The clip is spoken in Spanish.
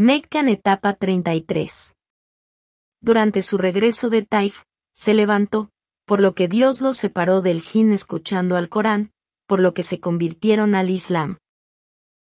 Meccan etapa 33. Durante su regreso de Taif, se levantó, por lo que Dios los separó del Jin escuchando al Corán, por lo que se convirtieron al Islam.